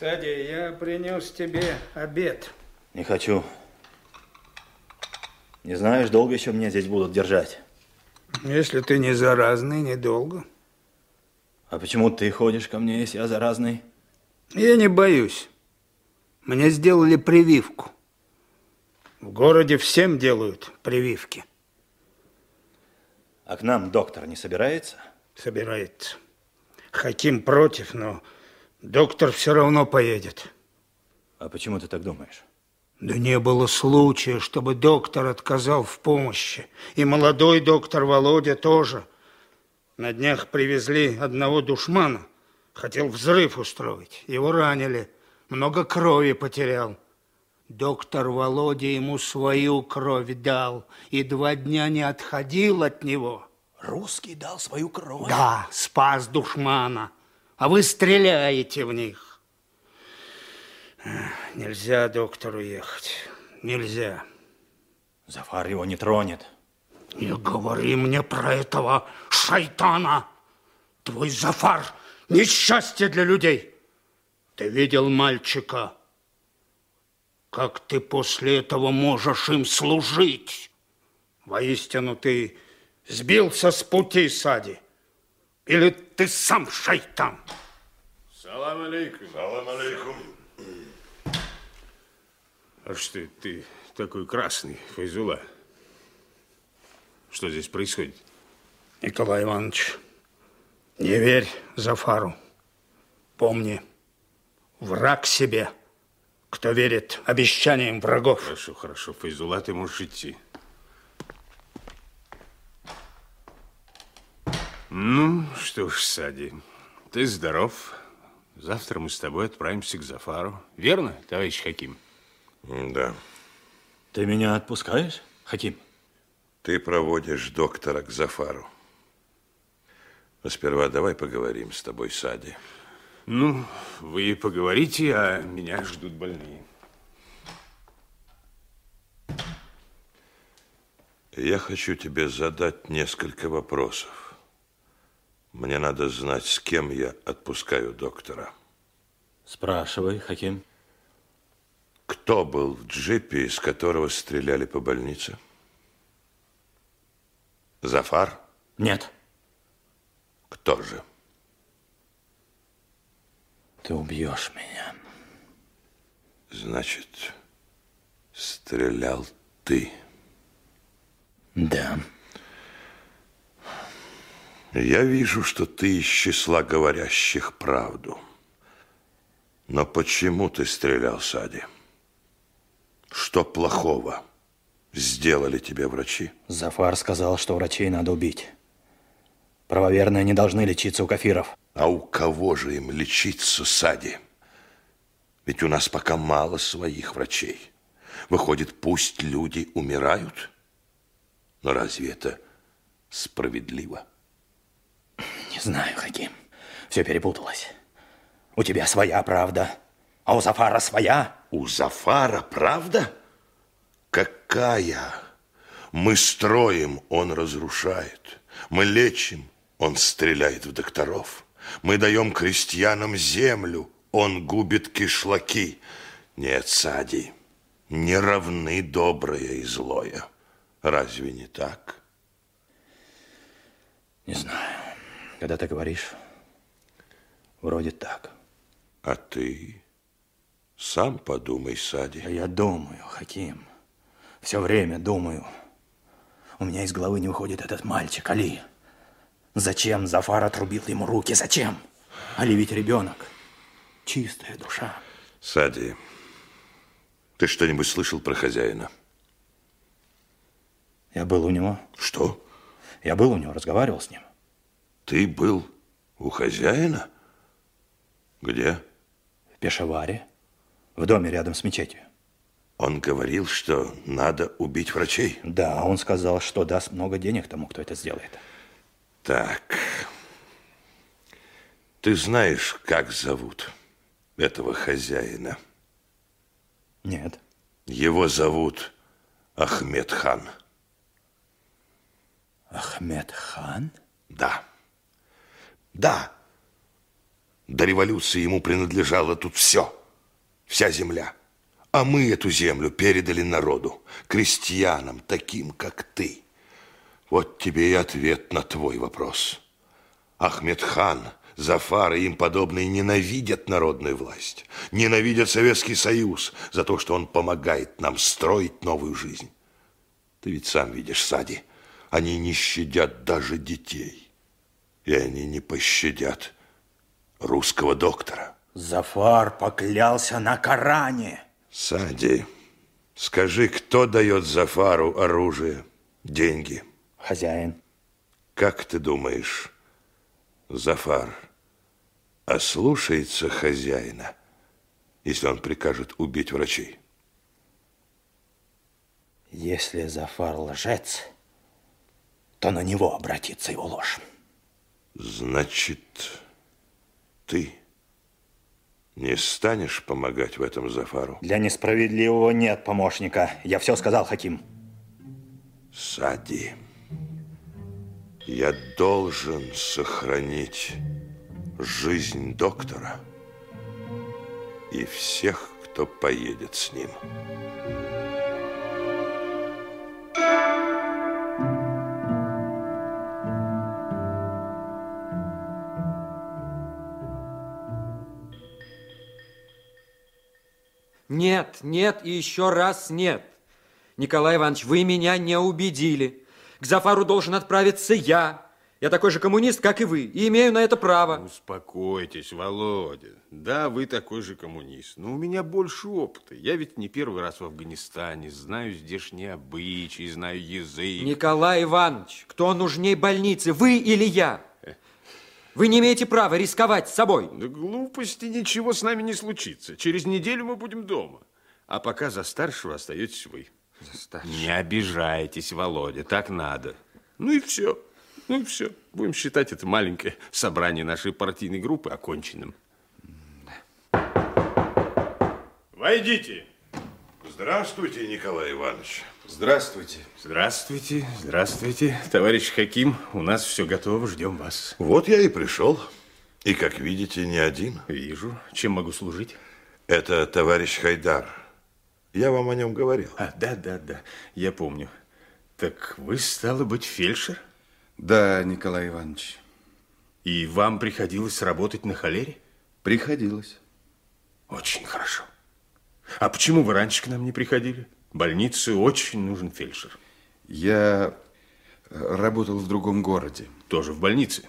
Сади, я принес тебе обед. Не хочу. Не знаешь, долго еще меня здесь будут держать? Если ты не заразный, недолго. А почему ты ходишь ко мне, если я заразный? Я не боюсь. Мне сделали прививку. В городе всем делают прививки. А к нам доктор не собирается? Собирается. Хаким против, но доктор все равно поедет. А почему ты так думаешь? Да не было случая, чтобы доктор отказал в помощи. И молодой доктор Володя тоже. На днях привезли одного душмана. Хотел взрыв устроить. Его ранили. Много крови потерял. Доктор Володя ему свою кровь дал. И два дня не отходил от него. Русский дал свою кровь? Да, спас душмана. А вы стреляете в них. Нельзя доктору ехать. Нельзя. Зафар его не тронет. Не говори мне про этого шайтана. Твой Зафар – несчастье для людей. Ты видел мальчика? Как ты после этого можешь им служить? Воистину ты сбился с пути, Сади. Или ты сам шайтан? Салам алейкум. Салам алейкум. А что ты такой красный, Файзула? Что здесь происходит? Николай Иванович, не верь Зафару. Помни, враг себе, кто верит обещаниям врагов. Хорошо, хорошо. Файзула, ты можешь идти. Ну, что ж, Сади, ты здоров. Завтра мы с тобой отправимся к Зафару. Верно, товарищ Хаким? Да. Ты меня отпускаешь, Хаким? Ты проводишь доктора к Зафару. Но сперва давай поговорим с тобой, Сади. Ну, вы поговорите, а меня ждут больные. Я хочу тебе задать несколько вопросов. Мне надо знать, с кем я отпускаю доктора. Спрашивай, Хаким. Кто был в джипе, из которого стреляли по больнице? Зафар? Нет. Кто же? Ты убьешь меня. Значит, стрелял ты. Да. Я вижу, что ты из числа говорящих правду. Но почему ты стрелял, Сади? Что плохого сделали тебе врачи? Зафар сказал, что врачей надо убить. Правоверные не должны лечиться у кафиров. А у кого же им лечиться, Сади? Ведь у нас пока мало своих врачей. Выходит, пусть люди умирают? Но разве это справедливо? Не знаю, Хаким. Все перепуталось. У тебя своя правда, а у Зафара своя. У Зафара правда? Какая? Мы строим, он разрушает. Мы лечим, он стреляет в докторов. Мы даем крестьянам землю, он губит кишлаки. Нет, Сади, не равны доброе и злое. Разве не так? Не знаю. Когда ты говоришь, вроде так. А ты сам подумай, Сади. Я думаю, Хаким. Все время думаю. У меня из головы не выходит этот мальчик, Али. Зачем Зафар отрубил ему руки? Зачем? Али ведь ребенок. Чистая душа. Сади, ты что-нибудь слышал про хозяина? Я был у него. Что? Я был у него, разговаривал с ним. Ты был у хозяина? Где? В Пешаваре, в доме рядом с мечетью. Он говорил, что надо убить врачей? Да, он сказал, что даст много денег тому, кто это сделает. Так. Ты знаешь, как зовут этого хозяина? Нет. Его зовут Ахмед хан. Ахмед хан? Да. Да. До революции ему принадлежало тут все, вся земля. А мы эту землю передали народу, крестьянам, таким, как ты. Вот тебе и ответ на твой вопрос. Ахмедхан, Зафар и им подобные ненавидят народную власть, ненавидят Советский Союз за то, что он помогает нам строить новую жизнь. Ты ведь сам видишь, Сади, они не щадят даже детей. И они не пощадят русского доктора. Зафар поклялся на Коране. Сади, скажи, кто дает Зафару оружие, деньги? Хозяин. Как ты думаешь, Зафар ослушается хозяина, если он прикажет убить врачей? Если Зафар лжец, то на него обратится его ложь. Значит, ты не станешь помогать в этом Зафару? Для несправедливого нет помощника. Я все сказал, Хаким. Сади, я должен сохранить жизнь доктора и всех, кто поедет с ним. Нет, нет и еще раз нет. Николай Иванович, вы меня не убедили. К Зафару должен отправиться я. Я такой же коммунист, как и вы, и имею на это право. Успокойтесь, Володя. Да, вы такой же коммунист, но у меня больше опыта. Я ведь не первый раз в Афганистане, знаю здешние обычаи, знаю язык. Николай Иванович, кто нужней больнице, вы или я? Вы не имеете права рисковать с собой. Да глупости, ничего с нами не случится. Через неделю мы будем дома. А пока за старшего остаетесь вы. За старшего. Не обижайтесь, Володя, так надо. Ну и все. Ну и все. Будем считать это маленькое собрание нашей партийной группы оконченным. Войдите. Здравствуйте, Николай Иванович. Здравствуйте. Здравствуйте, здравствуйте. Товарищ Хаким, у нас все готово, ждем вас. Вот я и пришел. И, как видите, не один. Вижу. Чем могу служить? Это товарищ Хайдар. Я вам о нем говорил. А, да, да, да, я помню. Так вы, стало быть, фельдшер? Да, Николай Иванович. И вам приходилось работать на холере? Приходилось. Очень хорошо. А почему вы раньше к нам не приходили? Больнице очень нужен фельдшер. Я работал в другом городе. Тоже в больнице?